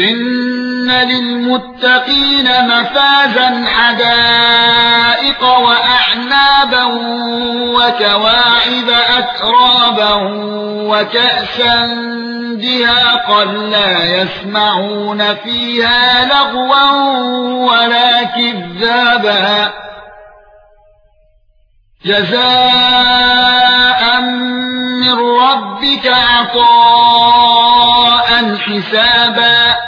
ان للمتقين مفازا حدائق واعنابا وكواعب اترابا وكأسا دهاقا لا يسمعون فيها لغوا ولا كذابا جزاء من ربك عطاء حسابا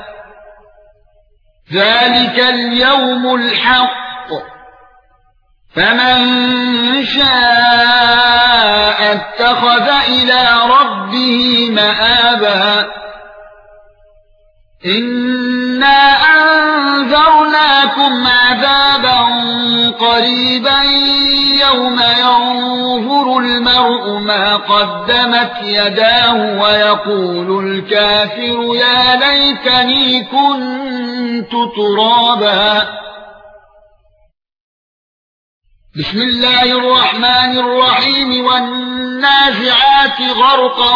ذلك اليوم الحق فمن شاء اتخذ إلى ربه مآبا إنا انذرناكم عذابا قريبا يوم ينظر المرء ما قدمت يداه ويقول الكافر يا ليتني كنت ترابا. بسم الله الرحمن الرحيم والنازعات غرقا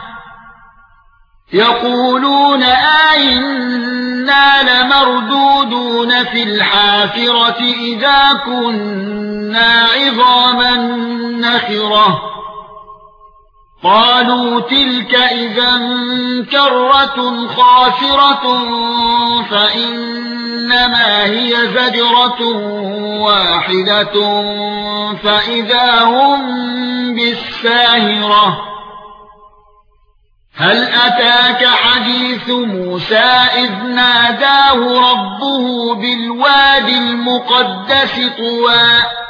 يقولون آئنا لمردودون في الحافرة إذا كنا عظاما نخرة. قالوا تلك إذا كرة خاسرة فإنما هي زجرة واحدة فإذا هم بالساهرة. هل أتاك حديث موسى إذ ناداه ربه بالوادي المقدس طوى